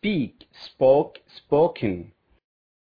speak, spoke, spoken.